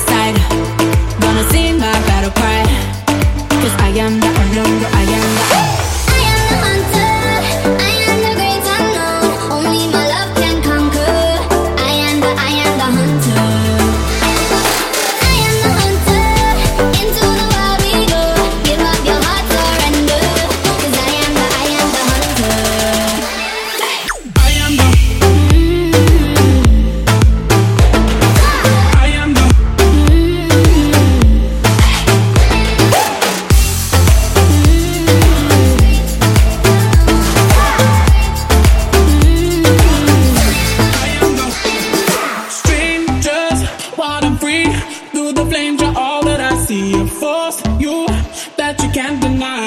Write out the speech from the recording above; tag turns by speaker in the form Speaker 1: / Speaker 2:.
Speaker 1: side. flames, you're all that I see. A force, you that you can't deny.